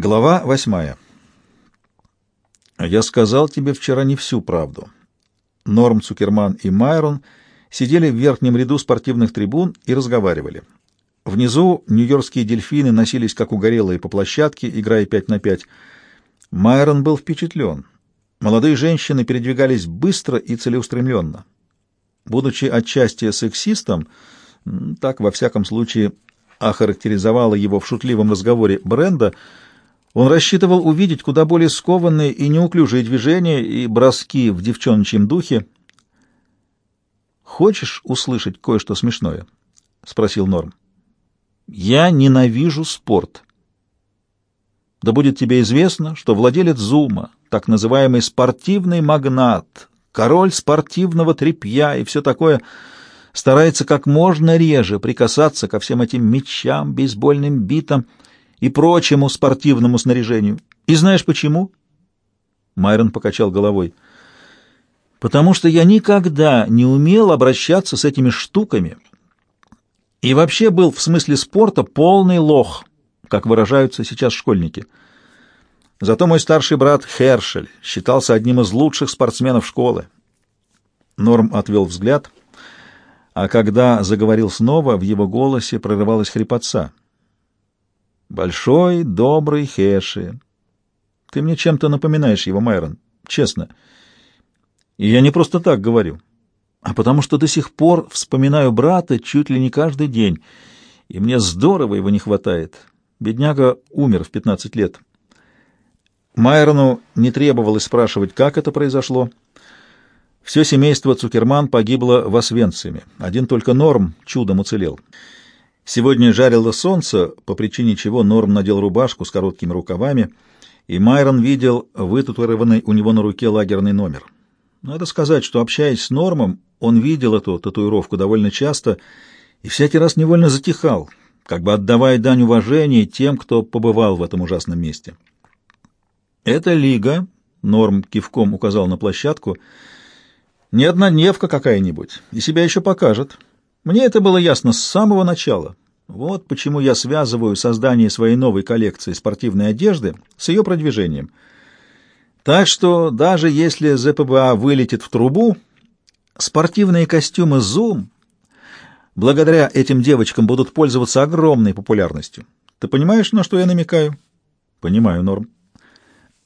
Глава восьмая. Я сказал тебе вчера не всю правду. Норм Цукерман и Майрон сидели в верхнем ряду спортивных трибун и разговаривали. Внизу нью-йоркские дельфины носились как угорелые по площадке, играя пять на пять. Майрон был впечатлен. Молодые женщины передвигались быстро и целеустремленно. Будучи отчасти сексистом, так, во всяком случае, охарактеризовала его в шутливом разговоре Бренда, он рассчитывал увидеть куда более скованные и неуклюжие движения и броски в девчоночьем духе. «Хочешь услышать кое-что смешное?» — спросил Норм. «Я ненавижу спорт. Да будет тебе известно, что владелец Зума, так называемый спортивный магнат, король спортивного тряпья и все такое — старается как можно реже прикасаться ко всем этим мечам, бейсбольным битам и прочему спортивному снаряжению. И знаешь почему? Майрон покачал головой. Потому что я никогда не умел обращаться с этими штуками и вообще был в смысле спорта полный лох, как выражаются сейчас школьники. Зато мой старший брат Хершель считался одним из лучших спортсменов школы. Норм отвел взгляд — а когда заговорил снова, в его голосе прорывалась хрипотца. «Большой, добрый Хеши. Ты мне чем-то напоминаешь его, Майрон, честно. И я не просто так говорю, а потому что до сих пор вспоминаю брата чуть ли не каждый день, и мне здорово его не хватает. Бедняга умер в пятнадцать лет». Майрону не требовалось спрашивать, как это произошло, — все семейство Цукерман погибло в Освенциме. Один только Норм чудом уцелел. Сегодня жарило солнце, по причине чего Норм надел рубашку с короткими рукавами, и Майрон видел вытатуированный у него на руке лагерный номер. Надо сказать, что, общаясь с Нормом, он видел эту татуировку довольно часто и всякий раз невольно затихал, как бы отдавая дань уважения тем, кто побывал в этом ужасном месте. «Эта лига», — Норм кивком указал на площадку, — не однодневка какая-нибудь, и себя еще покажет. Мне это было ясно с самого начала. Вот почему я связываю создание своей новой коллекции спортивной одежды с ее продвижением. Так что даже если ЗПБА вылетит в трубу, спортивные костюмы Zoom благодаря этим девочкам будут пользоваться огромной популярностью. Ты понимаешь, на что я намекаю? Понимаю, Норм.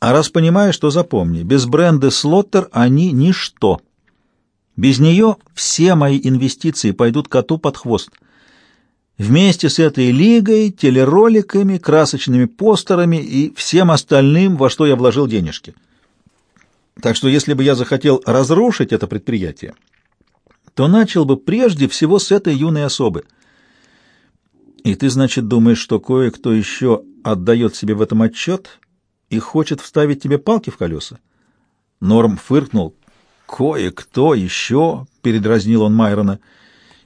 А раз понимаешь, то запомни, без бренда Слоттер они ничто. Без нее все мои инвестиции пойдут коту под хвост. Вместе с этой лигой, телероликами, красочными постерами и всем остальным, во что я вложил денежки. Так что если бы я захотел разрушить это предприятие, то начал бы прежде всего с этой юной особы. И ты, значит, думаешь, что кое-кто еще отдает себе в этом отчет и хочет вставить тебе палки в колеса? Норм фыркнул. «Кое-кто еще», — передразнил он Майрона, —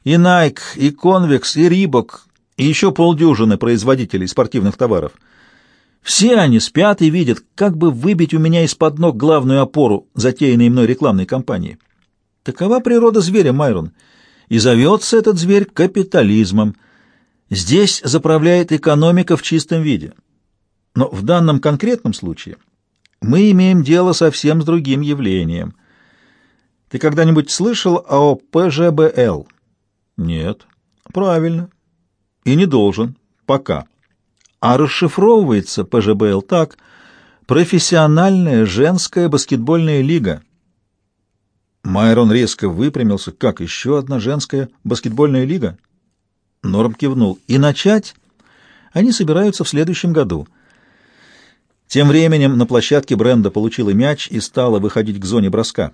«и Найк, и Конвекс, и Рибок, и еще полдюжины производителей спортивных товаров. Все они спят и видят, как бы выбить у меня из-под ног главную опору затеянной мной рекламной кампании. Такова природа зверя, Майрон, и зовется этот зверь капитализмом. Здесь заправляет экономика в чистом виде. Но в данном конкретном случае мы имеем дело совсем с другим явлением — ты когда-нибудь слышал о ПЖБЛ? Нет. Правильно. И не должен. Пока. А расшифровывается ПЖБЛ так. Профессиональная женская баскетбольная лига. Майрон резко выпрямился. Как еще одна женская баскетбольная лига? Норм кивнул. И начать они собираются в следующем году. Тем временем на площадке Бренда получила мяч и стала выходить к зоне броска.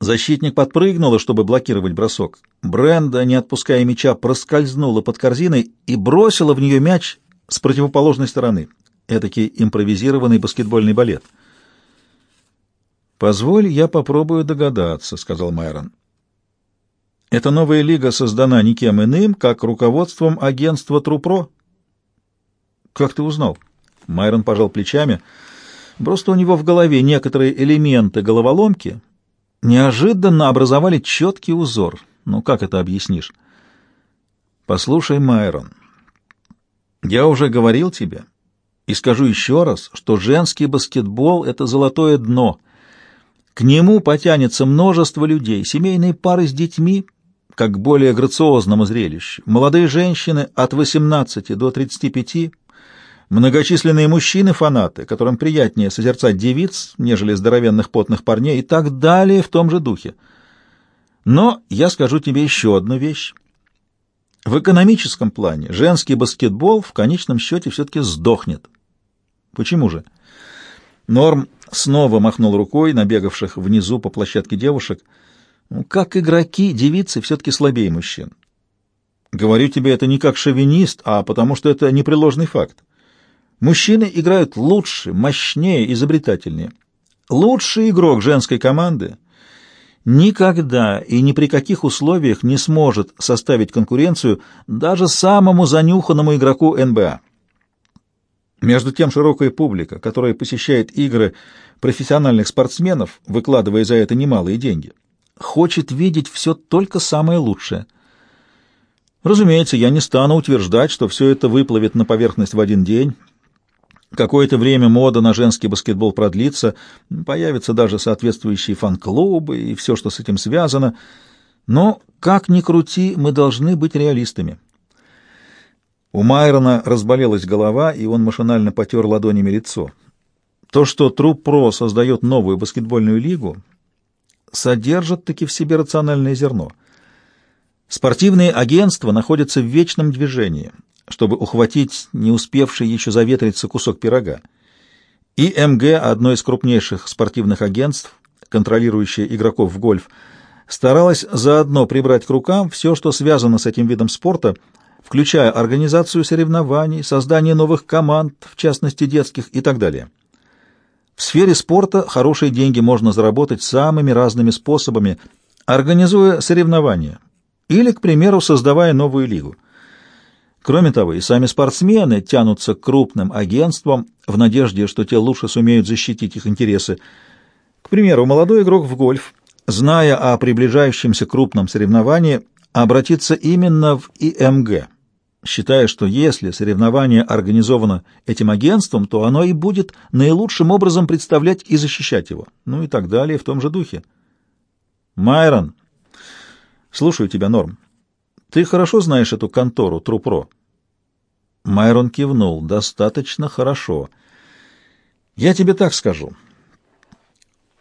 Защитник подпрыгнула, чтобы блокировать бросок. Бренда, не отпуская мяча, проскользнула под корзиной и бросила в нее мяч с противоположной стороны. Этакий импровизированный баскетбольный балет. «Позволь, я попробую догадаться», — сказал Майрон. «Эта новая лига создана никем иным, как руководством агентства Трупро». «Как ты узнал?» Майрон пожал плечами. «Просто у него в голове некоторые элементы головоломки» неожиданно образовали четкий узор. Ну, как это объяснишь? Послушай, Майрон, я уже говорил тебе, И скажу еще раз, что женский баскетбол — это золотое дно. К нему потянется множество людей, семейные пары с детьми, как к более грациозному зрелищу, молодые женщины от 18 до 35, многочисленные мужчины-фанаты, которым приятнее созерцать девиц, нежели здоровенных потных парней, и так далее в том же духе. Но я скажу тебе еще одну вещь. В экономическом плане женский баскетбол в конечном счете все-таки сдохнет. Почему же? Норм снова махнул рукой на бегавших внизу по площадке девушек. Ну, как игроки, девицы все-таки слабее мужчин. Говорю тебе это не как шовинист, а потому что это непреложный факт. Мужчины играют лучше, мощнее, изобретательнее. Лучший игрок женской команды никогда и ни при каких условиях не сможет составить конкуренцию даже самому занюханному игроку НБА. Между тем широкая публика, которая посещает игры профессиональных спортсменов, выкладывая за это немалые деньги, хочет видеть все только самое лучшее. Разумеется, я не стану утверждать, что все это выплывет на поверхность в один день, Какое-то время мода на женский баскетбол продлится, появятся даже соответствующие фан-клубы и все, что с этим связано. Но, как ни крути, мы должны быть реалистами. У Майрона разболелась голова, и он машинально потер ладонями лицо. То, что Труп Про создает новую баскетбольную лигу, содержит таки в себе рациональное зерно. Спортивные агентства находятся в вечном движении — чтобы ухватить не успевший еще заветриться кусок пирога. И МГ, одно из крупнейших спортивных агентств, контролирующее игроков в гольф, старалась заодно прибрать к рукам все, что связано с этим видом спорта, включая организацию соревнований, создание новых команд, в частности детских и так далее. В сфере спорта хорошие деньги можно заработать самыми разными способами, организуя соревнования или, к примеру, создавая новую лигу. Кроме того, и сами спортсмены тянутся к крупным агентствам в надежде, что те лучше сумеют защитить их интересы. К примеру, молодой игрок в гольф, зная о приближающемся крупном соревновании, обратится именно в ИМГ, считая, что если соревнование организовано этим агентством, то оно и будет наилучшим образом представлять и защищать его. Ну и так далее в том же духе. Майрон, слушаю тебя, Норм. Ты хорошо знаешь эту контору, Трупро? Майрон кивнул. «Достаточно хорошо. Я тебе так скажу.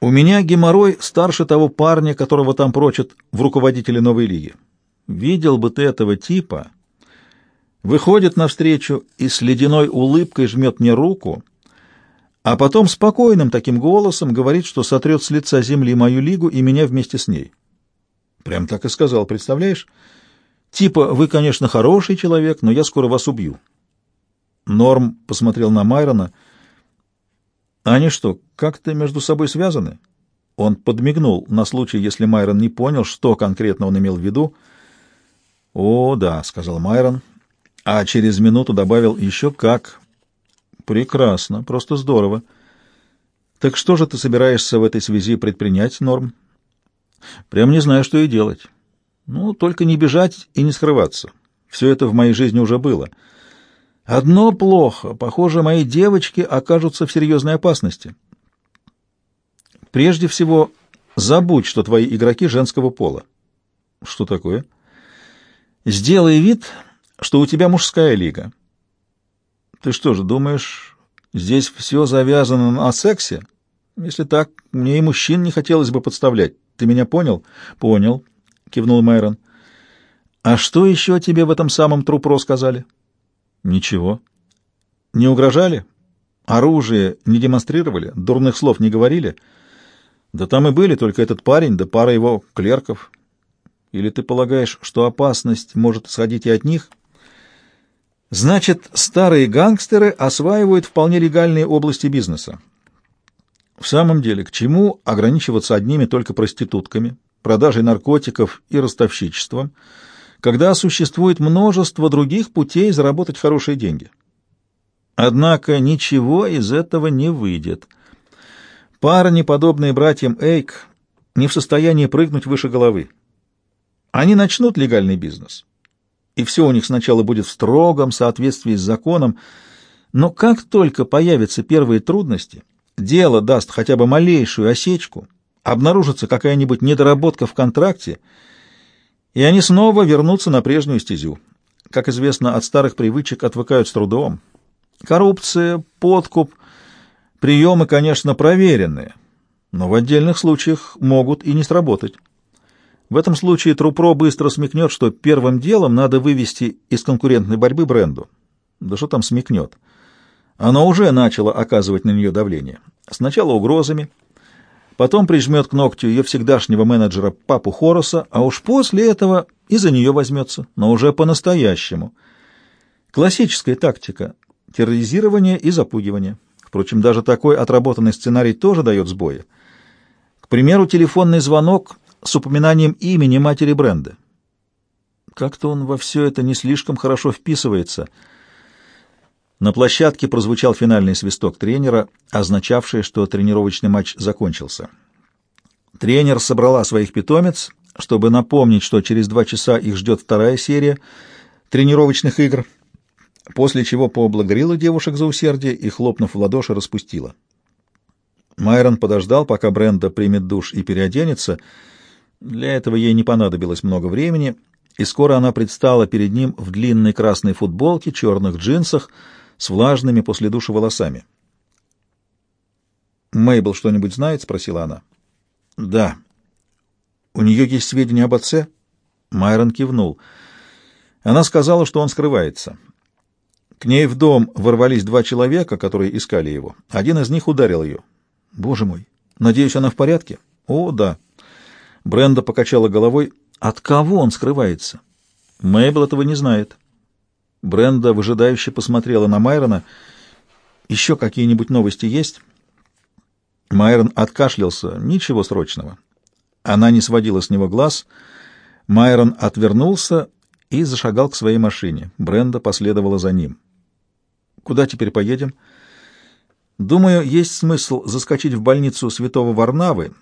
У меня геморрой старше того парня, которого там прочат в руководителе новой лиги. Видел бы ты этого типа. Выходит навстречу и с ледяной улыбкой жмет мне руку, а потом спокойным таким голосом говорит, что сотрет с лица земли мою лигу и меня вместе с ней. Прям так и сказал, представляешь? Типа, вы, конечно, хороший человек, но я скоро вас убью. Норм посмотрел на Майрона. «Они что, как-то между собой связаны?» Он подмигнул на случай, если Майрон не понял, что конкретно он имел в виду. «О, да», — сказал Майрон, а через минуту добавил «еще как». «Прекрасно, просто здорово. Так что же ты собираешься в этой связи предпринять, Норм?» «Прям не знаю, что и делать. Ну, только не бежать и не скрываться. Все это в моей жизни уже было». Одно плохо. Похоже, мои девочки окажутся в серьезной опасности. Прежде всего, забудь, что твои игроки женского пола. Что такое? Сделай вид, что у тебя мужская лига. Ты что же, думаешь, здесь все завязано на сексе? Если так, мне и мужчин не хотелось бы подставлять. Ты меня понял? Понял, кивнул Майрон. А что еще тебе в этом самом трупро сказали? — Ничего. Не угрожали? Оружие не демонстрировали? Дурных слов не говорили? Да там и были только этот парень, да пара его клерков. Или ты полагаешь, что опасность может исходить и от них? Значит, старые гангстеры осваивают вполне легальные области бизнеса. В самом деле, к чему ограничиваться одними только проститутками, продажей наркотиков и ростовщичеством – когда существует множество других путей заработать хорошие деньги. Однако ничего из этого не выйдет. Парни, подобные братьям Эйк, не в состоянии прыгнуть выше головы. Они начнут легальный бизнес, и все у них сначала будет в строгом соответствии с законом, Но как только появятся первые трудности, дело даст хотя бы малейшую осечку, обнаружится какая-нибудь недоработка в контракте, и они снова вернутся на прежнюю стезю. Как известно, от старых привычек отвыкают с трудом. Коррупция, подкуп, приемы, конечно, проверенные, но в отдельных случаях могут и не сработать. В этом случае Трупро быстро смекнет, что первым делом надо вывести из конкурентной борьбы бренду. Да что там смекнет? Оно уже начало оказывать на нее давление. Сначала угрозами, потом прижмет к ногтю ее всегдашнего менеджера папу Хороса, а уж после этого и за нее возьмется, но уже по-настоящему. Классическая тактика — терроризирование и запугивание. Впрочем, даже такой отработанный сценарий тоже дает сбои. К примеру, телефонный звонок с упоминанием имени матери бренда. Как-то он во все это не слишком хорошо вписывается. На площадке прозвучал финальный свисток тренера, означавший, что тренировочный матч закончился. Тренер собрала своих питомец, чтобы напомнить, что через два часа их ждет вторая серия тренировочных игр, после чего поблагодарила девушек за усердие и, хлопнув в ладоши, распустила. Майрон подождал, пока Бренда примет душ и переоденется. Для этого ей не понадобилось много времени, и скоро она предстала перед ним в длинной красной футболке, черных джинсах, с влажными после душа волосами. «Мейбл что-нибудь знает?» — спросила она. «Да». «У нее есть сведения об отце?» Майрон кивнул. Она сказала, что он скрывается. К ней в дом ворвались два человека, которые искали его. Один из них ударил ее. Боже мой! Надеюсь, она в порядке? О, да. Бренда покачала головой. От кого он скрывается? Мейбл этого не знает. Бренда выжидающе посмотрела на Майрона. Еще какие-нибудь новости есть? Майрон откашлялся. Ничего срочного. Она не сводила с него глаз. Майрон отвернулся и зашагал к своей машине. Бренда последовала за ним. «Куда теперь поедем?» Думаю, есть смысл заскочить в больницу Святого Варнавы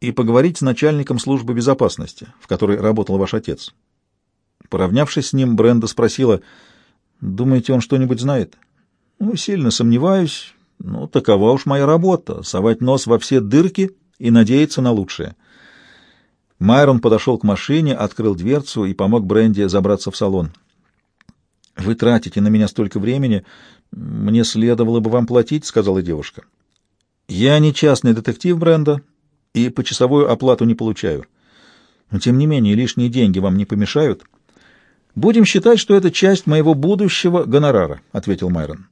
и поговорить с начальником службы безопасности, в которой работал ваш отец. Поравнявшись с ним, Бренда спросила, «Думаете, он что-нибудь знает?» «Ну, сильно сомневаюсь. Ну, такова уж моя работа — совать нос во все дырки и надеяться на лучшее». Майрон подошел к машине, открыл дверцу и помог Бренде забраться в салон. «Вы тратите на меня столько времени. Мне следовало бы вам платить», — сказала девушка. «Я не частный детектив бренда и почасовую оплату не получаю. Но, тем не менее, лишние деньги вам не помешают». «Будем считать, что это часть моего будущего гонорара», — ответил Майрон.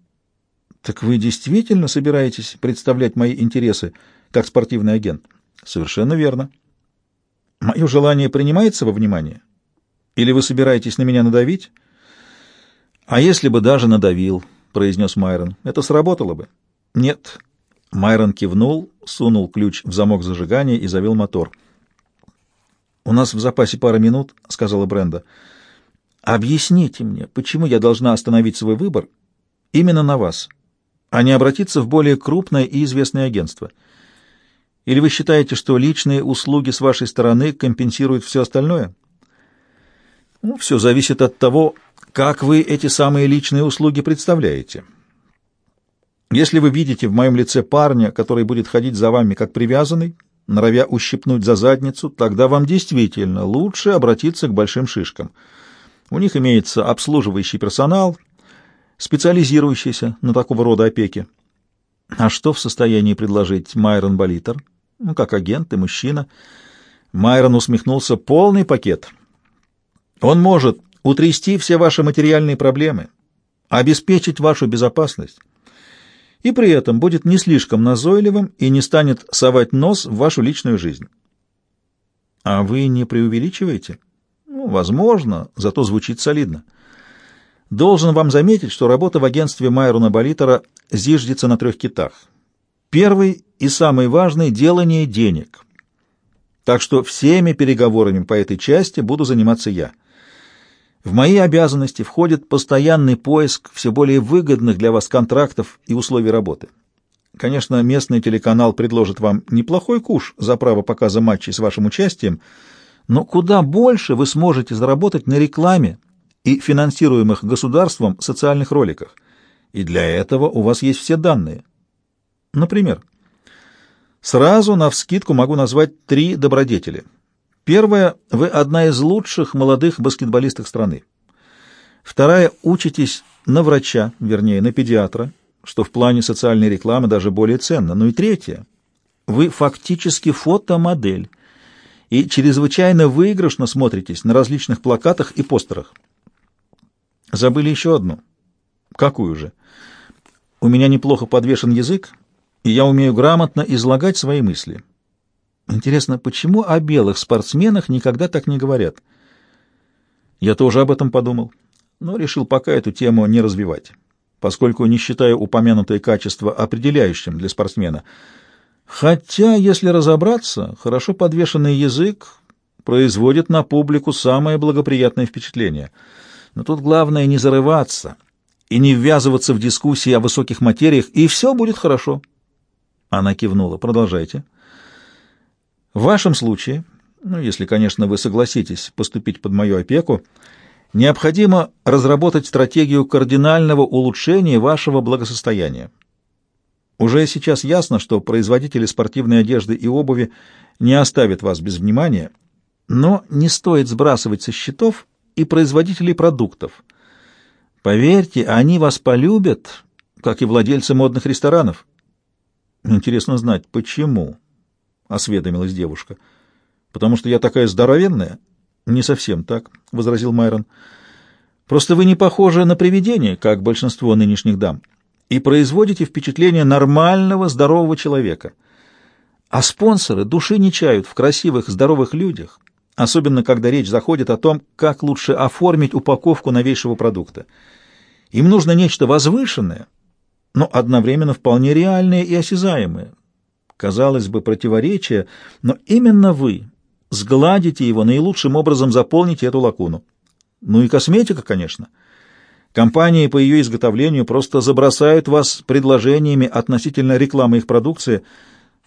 «Так вы действительно собираетесь представлять мои интересы как спортивный агент?» «Совершенно верно». «Мое желание принимается во внимание? Или вы собираетесь на меня надавить?» «А если бы даже надавил?» — произнес Майрон. «Это сработало бы?» «Нет». Майрон кивнул, сунул ключ в замок зажигания и завел мотор. «У нас в запасе пара минут», — сказала Бренда. «Объясните мне, почему я должна остановить свой выбор именно на вас, а не обратиться в более крупное и известное агентство? Или вы считаете, что личные услуги с вашей стороны компенсируют все остальное?» «Ну, все зависит от того, как вы эти самые личные услуги представляете? Если вы видите в моем лице парня, который будет ходить за вами как привязанный, норовя ущипнуть за задницу, тогда вам действительно лучше обратиться к большим шишкам. У них имеется обслуживающий персонал, специализирующийся на такого рода опеке. А что в состоянии предложить Майрон Болитер? Ну, как агент и мужчина. Майрон усмехнулся. Полный пакет. Он может утрясти все ваши материальные проблемы, обеспечить вашу безопасность, и при этом будет не слишком назойливым и не станет совать нос в вашу личную жизнь. А вы не преувеличиваете? Ну, возможно, зато звучит солидно. Должен вам заметить, что работа в агентстве Майрона Болитера зиждется на трех китах. Первый и самый важный — делание денег. Так что всеми переговорами по этой части буду заниматься я — в мои обязанности входит постоянный поиск все более выгодных для вас контрактов и условий работы. Конечно, местный телеканал предложит вам неплохой куш за право показа матчей с вашим участием, но куда больше вы сможете заработать на рекламе и финансируемых государством социальных роликах. И для этого у вас есть все данные. Например, сразу навскидку могу назвать три добродетели. Первое — вы одна из лучших молодых баскетболисток страны. Вторая — учитесь на врача, вернее, на педиатра, что в плане социальной рекламы даже более ценно. Ну и третье — вы фактически фотомодель и чрезвычайно выигрышно смотритесь на различных плакатах и постерах. Забыли еще одну. Какую же? У меня неплохо подвешен язык, и я умею грамотно излагать свои мысли. Интересно, почему о белых спортсменах никогда так не говорят? Я тоже об этом подумал, но решил пока эту тему не развивать, поскольку не считаю упомянутое качество определяющим для спортсмена. Хотя, если разобраться, хорошо подвешенный язык производит на публику самое благоприятное впечатление. Но тут главное не зарываться и не ввязываться в дискуссии о высоких материях, и все будет хорошо. Она кивнула. Продолжайте. В вашем случае, ну, если, конечно, вы согласитесь поступить под мою опеку, необходимо разработать стратегию кардинального улучшения вашего благосостояния. Уже сейчас ясно, что производители спортивной одежды и обуви не оставят вас без внимания, но не стоит сбрасывать со счетов и производителей продуктов. Поверьте, они вас полюбят, как и владельцы модных ресторанов. Интересно знать, почему? осведомилась девушка. Потому что я такая здоровенная? Не совсем так, возразил Майрон. Просто вы не похожи на привидение, как большинство нынешних дам, и производите впечатление нормального, здорового человека. А спонсоры души не чают в красивых, здоровых людях, особенно когда речь заходит о том, как лучше оформить упаковку новейшего продукта. Им нужно нечто возвышенное, но одновременно вполне реальное и осязаемое, Казалось бы, противоречие, но именно вы сгладите его, наилучшим образом заполните эту лакуну. Ну и косметика, конечно. Компании по ее изготовлению просто забросают вас предложениями относительно рекламы их продукции.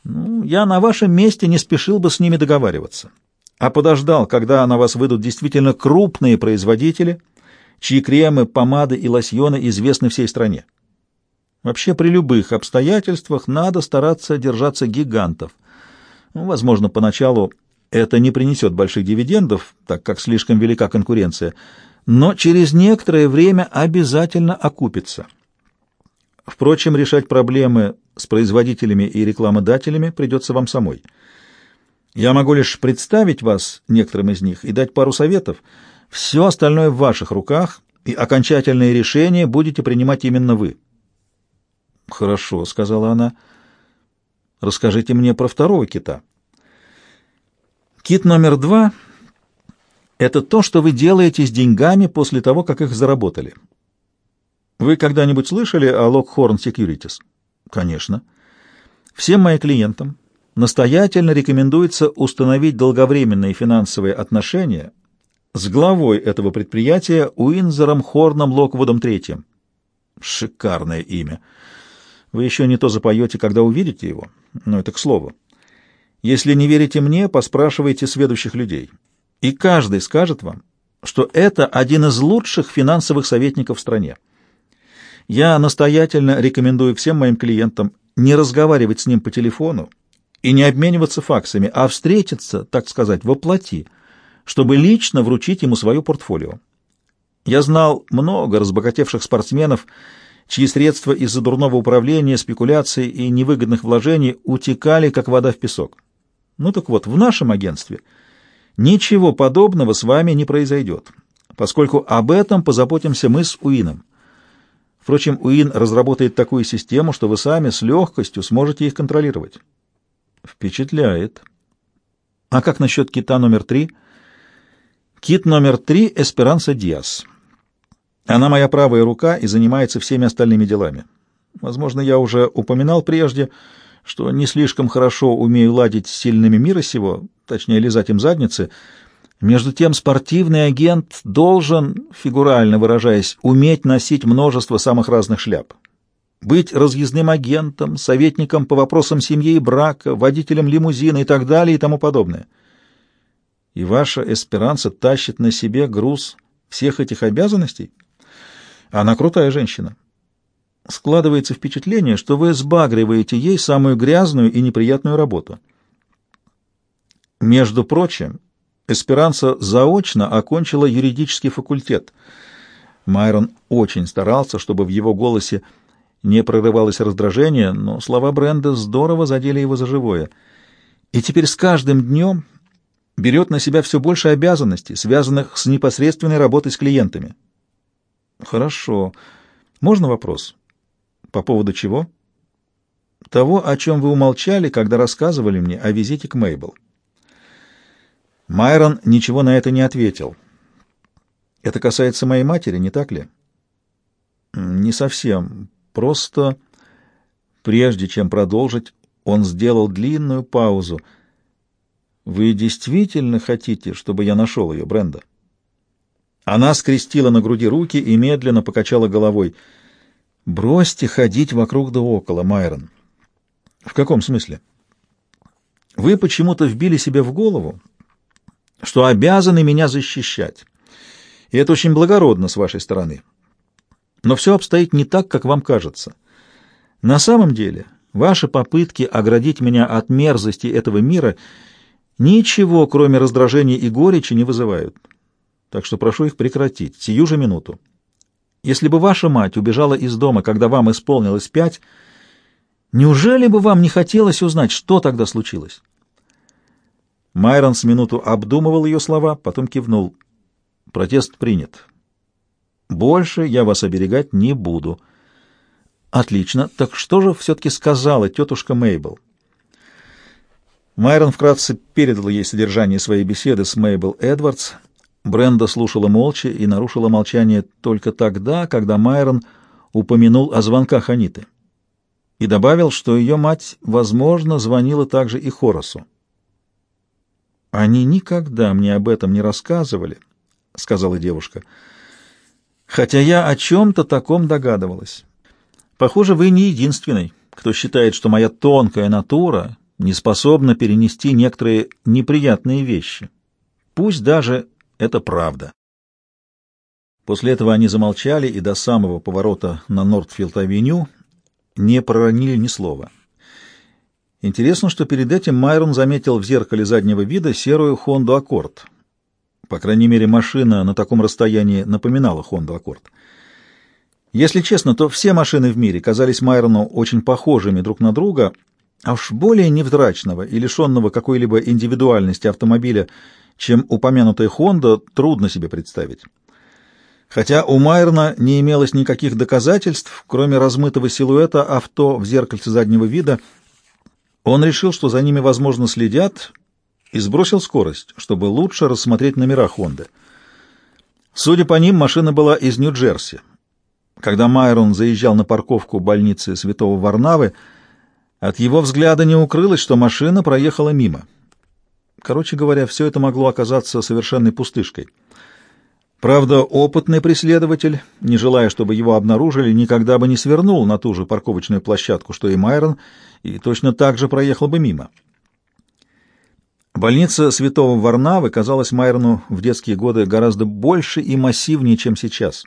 Ну, я на вашем месте не спешил бы с ними договариваться, а подождал, когда на вас выйдут действительно крупные производители, чьи кремы, помады и лосьоны известны всей стране. Вообще при любых обстоятельствах надо стараться держаться гигантов. Ну, возможно, поначалу это не принесет больших дивидендов, так как слишком велика конкуренция, но через некоторое время обязательно окупится. Впрочем, решать проблемы с производителями и рекламодателями придется вам самой. Я могу лишь представить вас некоторым из них и дать пару советов. Все остальное в ваших руках, и окончательное решение будете принимать именно вы. «Хорошо», — сказала она. «Расскажите мне про второго кита». Кит номер два — это то, что вы делаете с деньгами после того, как их заработали. Вы когда-нибудь слышали о Lockhorn Securities? Конечно. Всем моим клиентам настоятельно рекомендуется установить долговременные финансовые отношения с главой этого предприятия Уинзером Хорном Локвудом III. Шикарное имя. Вы еще не то запоете, когда увидите его, но это к слову. Если не верите мне, поспрашивайте следующих людей. И каждый скажет вам, что это один из лучших финансовых советников в стране. Я настоятельно рекомендую всем моим клиентам не разговаривать с ним по телефону и не обмениваться факсами, а встретиться, так сказать, воплоти, чтобы лично вручить ему свое портфолио. Я знал много разбогатевших спортсменов, чьи средства из-за дурного управления, спекуляций и невыгодных вложений утекали, как вода в песок. Ну так вот, в нашем агентстве ничего подобного с вами не произойдет, поскольку об этом позаботимся мы с Уином. Впрочем, Уин разработает такую систему, что вы сами с легкостью сможете их контролировать. Впечатляет. А как насчет кита номер три? Кит номер три — Эсперанса Диас. Она моя правая рука и занимается всеми остальными делами. Возможно, я уже упоминал прежде, что не слишком хорошо умею ладить с сильными мира сего, точнее, лизать им задницы. Между тем, спортивный агент должен, фигурально выражаясь, уметь носить множество самых разных шляп. Быть разъездным агентом, советником по вопросам семьи и брака, водителем лимузина и так далее и тому подобное. И ваша эсперанца тащит на себе груз всех этих обязанностей? Она крутая женщина. Складывается впечатление, что вы сбагриваете ей самую грязную и неприятную работу. Между прочим, Эсперанца заочно окончила юридический факультет. Майрон очень старался, чтобы в его голосе не прорывалось раздражение, но слова Бренда здорово задели его за живое. И теперь с каждым днем берет на себя все больше обязанностей, связанных с непосредственной работой с клиентами. Хорошо. Можно вопрос? По поводу чего? Того, о чем вы умолчали, когда рассказывали мне о визите к Мейбл. Майрон ничего на это не ответил. Это касается моей матери, не так ли? Не совсем. Просто, прежде чем продолжить, он сделал длинную паузу. Вы действительно хотите, чтобы я нашел ее, Бренда? Она скрестила на груди руки и медленно покачала головой. Бросьте ходить вокруг да около, Майрон. В каком смысле? Вы почему-то вбили себе в голову, что обязаны меня защищать. И это очень благородно с вашей стороны. Но все обстоит не так, как вам кажется. На самом деле, ваши попытки оградить меня от мерзости этого мира ничего, кроме раздражения и горечи, не вызывают. Так что прошу их прекратить, сию же минуту. Если бы ваша мать убежала из дома, когда вам исполнилось пять, неужели бы вам не хотелось узнать, что тогда случилось? Майрон с минуту обдумывал ее слова, потом кивнул. Протест принят. Больше я вас оберегать не буду. Отлично. Так что же все-таки сказала тетушка Мейбл? Майрон вкратце передал ей содержание своей беседы с Мейбл Эдвардс. Бренда слушала молча и нарушила молчание только тогда, когда Майрон упомянул о звонках Аниты и добавил, что ее мать, возможно, звонила также и Хоросу. «Они никогда мне об этом не рассказывали», — сказала девушка. «Хотя я о чем-то таком догадывалась. Похоже, вы не единственный, кто считает, что моя тонкая натура не способна перенести некоторые неприятные вещи. Пусть даже это правда». После этого они замолчали и до самого поворота на Нортфилд-авеню не проронили ни слова. Интересно, что перед этим Майрон заметил в зеркале заднего вида серую Honda Accord. По крайней мере, машина на таком расстоянии напоминала Honda Accord. Если честно, то все машины в мире казались Майрону очень похожими друг на друга, а уж более невзрачного и лишенного какой-либо индивидуальности автомобиля, чем упомянутая Honda, трудно себе представить. Хотя у Майерна не имелось никаких доказательств, кроме размытого силуэта авто в зеркальце заднего вида — он решил, что за ними, возможно, следят, и сбросил скорость, чтобы лучше рассмотреть номера Хонды. Судя по ним, машина была из Нью-Джерси. Когда Майрон заезжал на парковку больницы Святого Варнавы, от его взгляда не укрылось, что машина проехала мимо. Короче говоря, все это могло оказаться совершенной пустышкой. Правда, опытный преследователь, не желая, чтобы его обнаружили, никогда бы не свернул на ту же парковочную площадку, что и Майрон, и точно так же проехал бы мимо. Больница Святого Варнавы казалась Майрону в детские годы гораздо больше и массивнее, чем сейчас.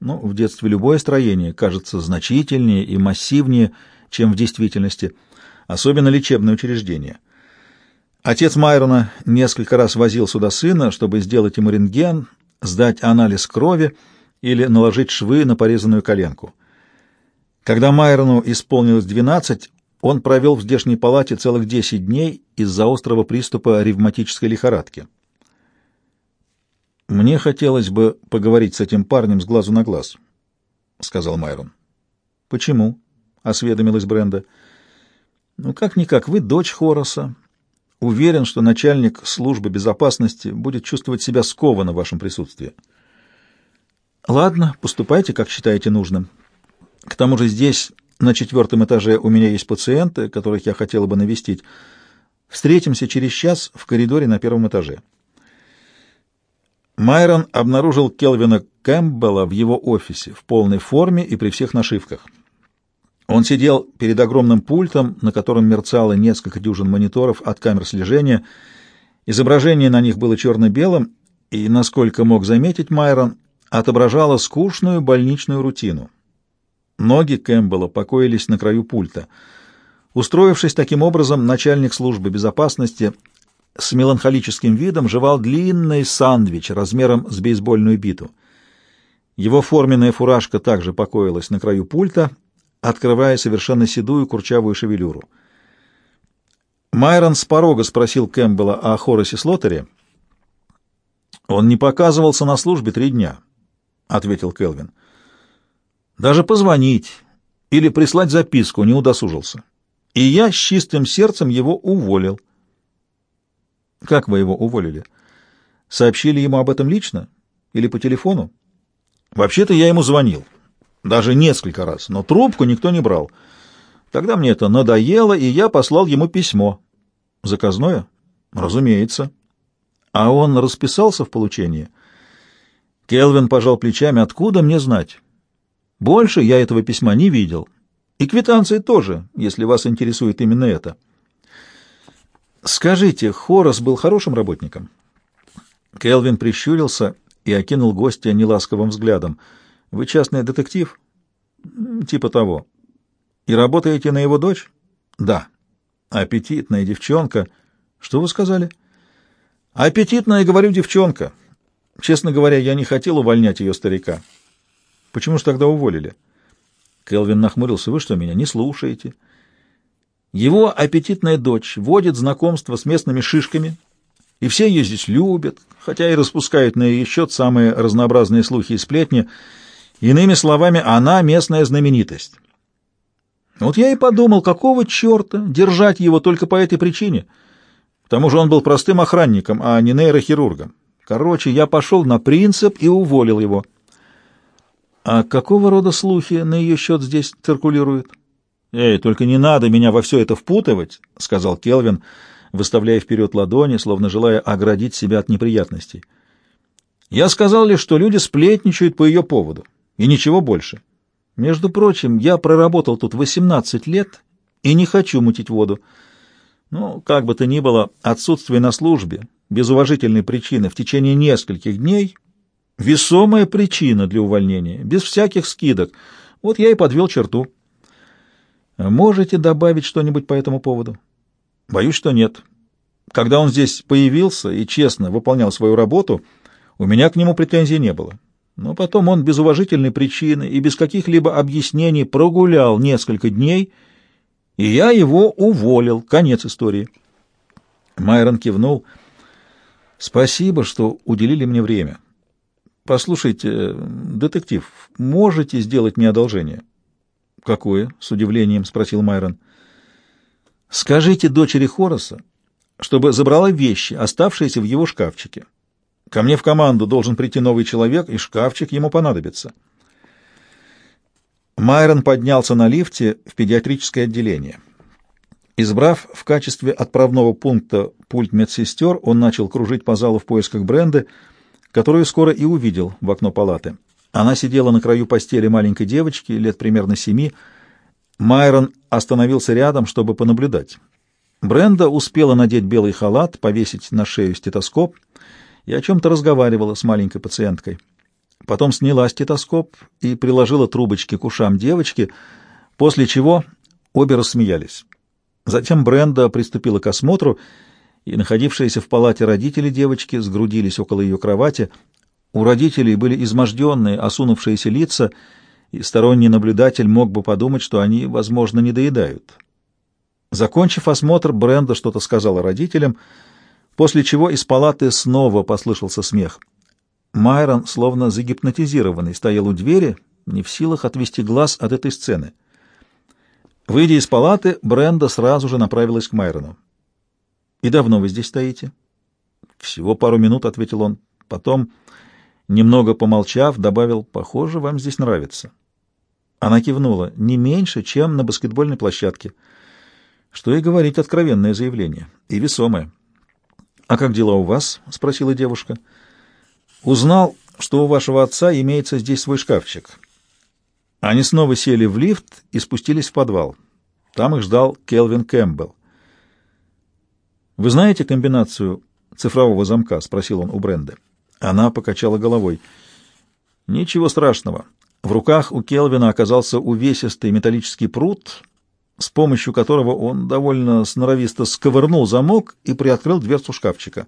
Ну, в детстве любое строение кажется значительнее и массивнее, чем в действительности, особенно лечебное учреждение. Отец Майрона несколько раз возил сюда сына, чтобы сделать ему рентген, сдать анализ крови или наложить швы на порезанную коленку. Когда Майрону исполнилось 12, он провел в здешней палате целых 10 дней из-за острого приступа ревматической лихорадки. «Мне хотелось бы поговорить с этим парнем с глазу на глаз», — сказал Майрон. «Почему?» — осведомилась Бренда. «Ну, как-никак, вы дочь Хороса, Уверен, что начальник службы безопасности будет чувствовать себя скованно в вашем присутствии. Ладно, поступайте, как считаете нужным. К тому же здесь, на четвертом этаже, у меня есть пациенты, которых я хотела бы навестить. Встретимся через час в коридоре на первом этаже. Майрон обнаружил Келвина Кэмпбелла в его офисе в полной форме и при всех нашивках. Он сидел перед огромным пультом, на котором мерцало несколько дюжин мониторов от камер слежения. Изображение на них было черно-белым, и, насколько мог заметить Майрон, отображало скучную больничную рутину. Ноги Кэмпбелла покоились на краю пульта. Устроившись таким образом, начальник службы безопасности с меланхолическим видом жевал длинный сандвич размером с бейсбольную биту. Его форменная фуражка также покоилась на краю пульта, открывая совершенно седую курчавую шевелюру. Майрон с порога спросил Кэмпбелла о Хоросе Слоттере. «Он не показывался на службе три дня», — ответил Келвин. «Даже позвонить или прислать записку не удосужился. И я с чистым сердцем его уволил». «Как вы его уволили? Сообщили ему об этом лично или по телефону?» «Вообще-то я ему звонил, даже несколько раз, но трубку никто не брал». Тогда мне это надоело, и я послал ему письмо. Заказное? Разумеется. А он расписался в получении? Келвин пожал плечами. Откуда мне знать? Больше я этого письма не видел. И квитанции тоже, если вас интересует именно это. Скажите, Хорос был хорошим работником? Келвин прищурился и окинул гостя неласковым взглядом. Вы частный детектив? Типа того. И работаете на его дочь? Да. Аппетитная девчонка. Что вы сказали? Аппетитная, говорю, девчонка. Честно говоря, я не хотел увольнять ее старика. Почему же тогда уволили? Келвин нахмурился. Вы что, меня не слушаете? Его аппетитная дочь водит знакомство с местными шишками, и все ее здесь любят, хотя и распускают на ее счет самые разнообразные слухи и сплетни. Иными словами, она местная знаменитость. Вот я и подумал, какого черта держать его только по этой причине. К тому же он был простым охранником, а не нейрохирургом. Короче, я пошел на принцип и уволил его. А какого рода слухи на ее счет здесь циркулируют? «Эй, только не надо меня во все это впутывать», — сказал Келвин, выставляя вперед ладони, словно желая оградить себя от неприятностей. «Я сказал лишь, что люди сплетничают по ее поводу, и ничего больше. Между прочим, я проработал тут 18 лет и не хочу мутить воду. Ну, как бы то ни было, отсутствие на службе без уважительной причины в течение нескольких дней — весомая причина для увольнения, без всяких скидок. Вот я и подвел черту. Можете добавить что-нибудь по этому поводу? Боюсь, что нет. Когда он здесь появился и честно выполнял свою работу, у меня к нему претензий не было. Но потом он без уважительной причины и без каких-либо объяснений прогулял несколько дней, и я его уволил. Конец истории. Майрон кивнул. «Спасибо, что уделили мне время. Послушайте, детектив, можете сделать мне одолжение?» «Какое?» — с удивлением спросил Майрон. «Скажите дочери Хороса, чтобы забрала вещи, оставшиеся в его шкафчике». Ко мне в команду должен прийти новый человек, и шкафчик ему понадобится. Майрон поднялся на лифте в педиатрическое отделение. Избрав в качестве отправного пункта пульт медсестер, он начал кружить по залу в поисках Бренды, которую скоро и увидел в окно палаты. Она сидела на краю постели маленькой девочки, лет примерно семи. Майрон остановился рядом, чтобы понаблюдать. Бренда успела надеть белый халат, повесить на шею стетоскоп — и о чем-то разговаривала с маленькой пациенткой. Потом сняла стетоскоп и приложила трубочки к ушам девочки, после чего обе рассмеялись. Затем Бренда приступила к осмотру, и находившиеся в палате родители девочки сгрудились около ее кровати. У родителей были изможденные, осунувшиеся лица, и сторонний наблюдатель мог бы подумать, что они, возможно, не доедают. Закончив осмотр, Бренда что-то сказала родителям — после чего из палаты снова послышался смех. Майрон, словно загипнотизированный, стоял у двери, не в силах отвести глаз от этой сцены. Выйдя из палаты, Бренда сразу же направилась к Майрону. «И давно вы здесь стоите?» «Всего пару минут», — ответил он. Потом, немного помолчав, добавил, «Похоже, вам здесь нравится». Она кивнула. «Не меньше, чем на баскетбольной площадке». Что и говорить откровенное заявление. И весомое. «А как дела у вас?» — спросила девушка. «Узнал, что у вашего отца имеется здесь свой шкафчик». Они снова сели в лифт и спустились в подвал. Там их ждал Келвин Кэмпбелл. «Вы знаете комбинацию цифрового замка?» — спросил он у Бренды. Она покачала головой. «Ничего страшного. В руках у Келвина оказался увесистый металлический пруд, с помощью которого он довольно сноровисто сковырнул замок и приоткрыл дверцу шкафчика.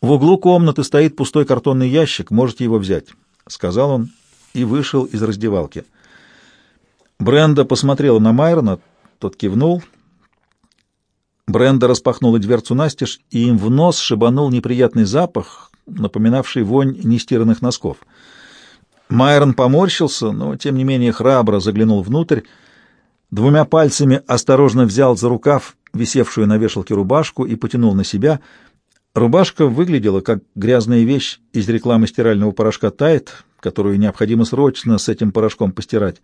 «В углу комнаты стоит пустой картонный ящик, можете его взять», — сказал он и вышел из раздевалки. Бренда посмотрела на Майрона, тот кивнул. Бренда распахнула дверцу настежь, и им в нос шибанул неприятный запах, напоминавший вонь нестиранных носков. Майрон поморщился, но, тем не менее, храбро заглянул внутрь, двумя пальцами осторожно взял за рукав висевшую на вешалке рубашку и потянул на себя. Рубашка выглядела как грязная вещь из рекламы стирального порошка «Тайт», которую необходимо срочно с этим порошком постирать.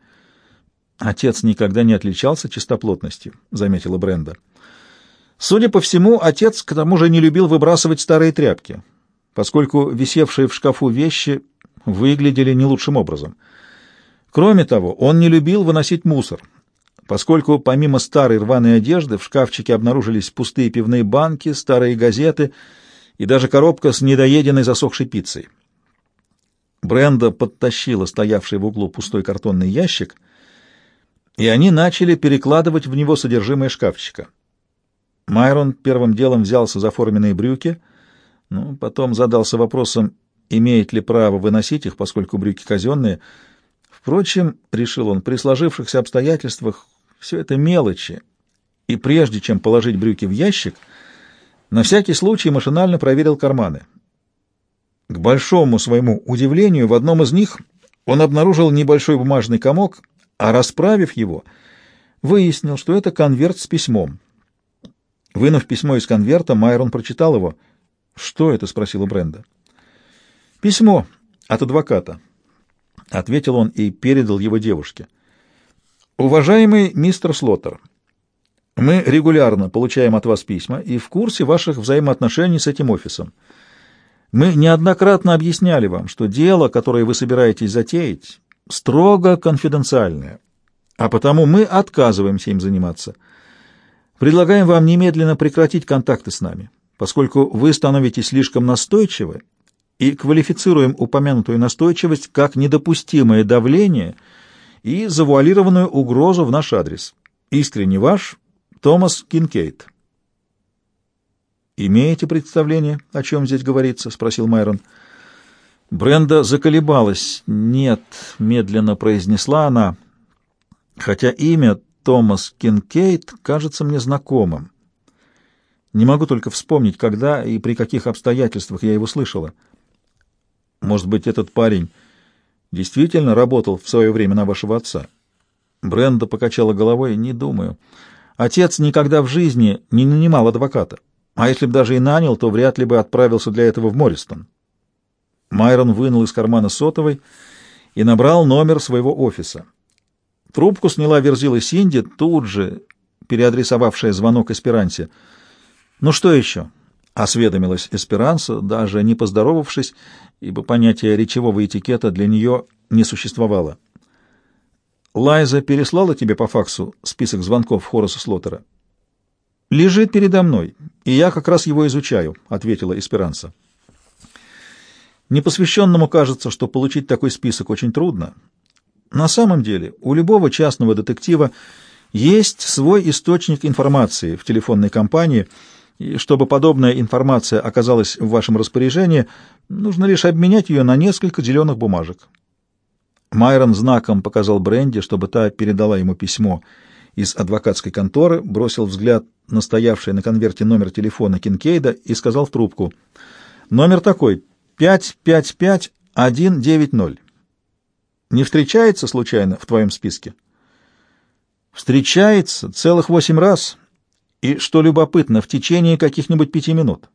«Отец никогда не отличался чистоплотностью», — заметила Бренда. Судя по всему, отец к тому же не любил выбрасывать старые тряпки, поскольку висевшие в шкафу вещи выглядели не лучшим образом. Кроме того, он не любил выносить мусор, поскольку помимо старой рваной одежды в шкафчике обнаружились пустые пивные банки, старые газеты и даже коробка с недоеденной засохшей пиццей. Бренда подтащила стоявший в углу пустой картонный ящик, и они начали перекладывать в него содержимое шкафчика. Майрон первым делом взялся за форменные брюки, но потом задался вопросом, имеет ли право выносить их, поскольку брюки казенные. Впрочем, решил он, при сложившихся обстоятельствах все это мелочи, и прежде чем положить брюки в ящик, на всякий случай машинально проверил карманы. К большому своему удивлению, в одном из них он обнаружил небольшой бумажный комок, а расправив его, выяснил, что это конверт с письмом. Вынув письмо из конверта, Майрон прочитал его. «Что это?» — спросила Бренда. «Письмо от адвоката», — ответил он и передал его девушке. «Уважаемый мистер Слоттер, мы регулярно получаем от вас письма и в курсе ваших взаимоотношений с этим офисом. Мы неоднократно объясняли вам, что дело, которое вы собираетесь затеять, строго конфиденциальное, а потому мы отказываемся им заниматься. Предлагаем вам немедленно прекратить контакты с нами, поскольку вы становитесь слишком настойчивы и квалифицируем упомянутую настойчивость как недопустимое давление и завуалированную угрозу в наш адрес. Искренне ваш Томас Кинкейт. «Имеете представление, о чем здесь говорится?» — спросил Майрон. Бренда заколебалась. «Нет», — медленно произнесла она, хотя имя Томас Кинкейт кажется мне знакомым. Не могу только вспомнить, когда и при каких обстоятельствах я его слышала. Может быть, этот парень действительно работал в свое время на вашего отца? Бренда покачала головой. Не думаю. Отец никогда в жизни не нанимал адвоката. А если бы даже и нанял, то вряд ли бы отправился для этого в Морристон. Майрон вынул из кармана сотовой и набрал номер своего офиса. Трубку сняла верзила Синди, тут же переадресовавшая звонок Эсперансе. «Ну что еще?» — осведомилась Эсперанса, даже не поздоровавшись, ибо понятие речевого этикета для нее не существовало. «Лайза переслала тебе по факсу список звонков Хораса Слоттера?» «Лежит передо мной, и я как раз его изучаю», — ответила Эсперанса. Непосвященному кажется, что получить такой список очень трудно. На самом деле у любого частного детектива есть свой источник информации в телефонной компании — и чтобы подобная информация оказалась в вашем распоряжении, нужно лишь обменять ее на несколько зеленых бумажек. Майрон знаком показал Бренди, чтобы та передала ему письмо из адвокатской конторы, бросил взгляд на стоявший на конверте номер телефона Кинкейда и сказал в трубку. «Номер такой, 555190. Не встречается, случайно, в твоем списке?» «Встречается целых восемь раз». И, что любопытно, в течение каких-нибудь пяти минут.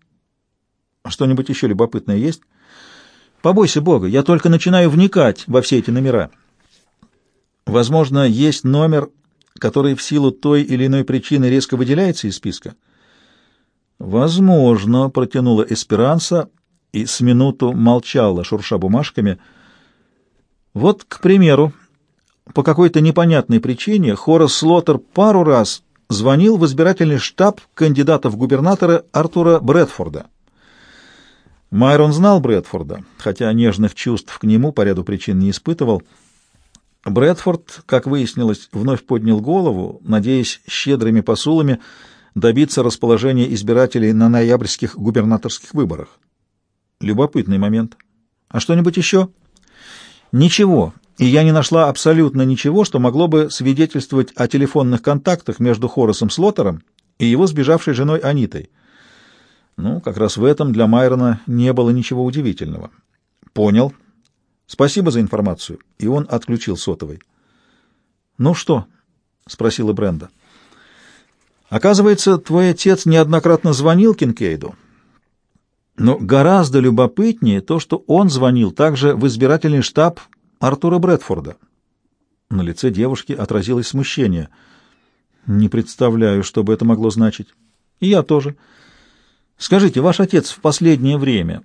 Что-нибудь еще любопытное есть? Побойся Бога, я только начинаю вникать во все эти номера. Возможно, есть номер, который в силу той или иной причины резко выделяется из списка? Возможно, протянула Эсперанса и с минуту молчала, шурша бумажками. Вот, к примеру, по какой-то непонятной причине Хорас Слоттер пару раз звонил в избирательный штаб кандидата в губернаторы Артура Брэдфорда. Майрон знал Брэдфорда, хотя нежных чувств к нему по ряду причин не испытывал. Брэдфорд, как выяснилось, вновь поднял голову, надеясь щедрыми посулами добиться расположения избирателей на ноябрьских губернаторских выборах. Любопытный момент. А что-нибудь еще? Ничего. И я не нашла абсолютно ничего, что могло бы свидетельствовать о телефонных контактах между Хорасом Слоттером и его сбежавшей женой Анитой. Ну, как раз в этом для Майрона не было ничего удивительного. Понял. Спасибо за информацию. И он отключил сотовый. Ну что? спросила Бренда. Оказывается, твой отец неоднократно звонил Кинкейду. Но гораздо любопытнее то, что он звонил также в избирательный штаб Артура Брэдфорда. На лице девушки отразилось смущение. Не представляю, что бы это могло значить. И я тоже. Скажите, ваш отец в последнее время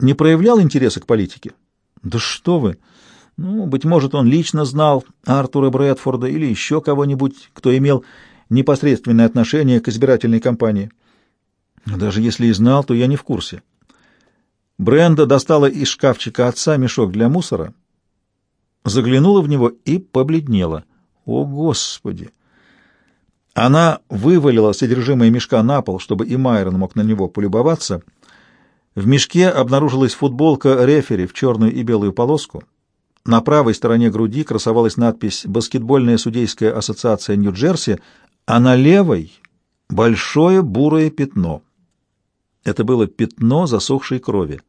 не проявлял интереса к политике? Да что вы! Ну, быть может, он лично знал Артура Брэдфорда или еще кого-нибудь, кто имел непосредственное отношение к избирательной кампании. Даже если и знал, то я не в курсе. Бренда достала из шкафчика отца мешок для мусора, заглянула в него и побледнела. О, Господи! Она вывалила содержимое мешка на пол, чтобы и Майрон мог на него полюбоваться. В мешке обнаружилась футболка рефери в черную и белую полоску. На правой стороне груди красовалась надпись «Баскетбольная судейская ассоциация Нью-Джерси», а на левой — большое бурое пятно. Это было пятно засохшей крови.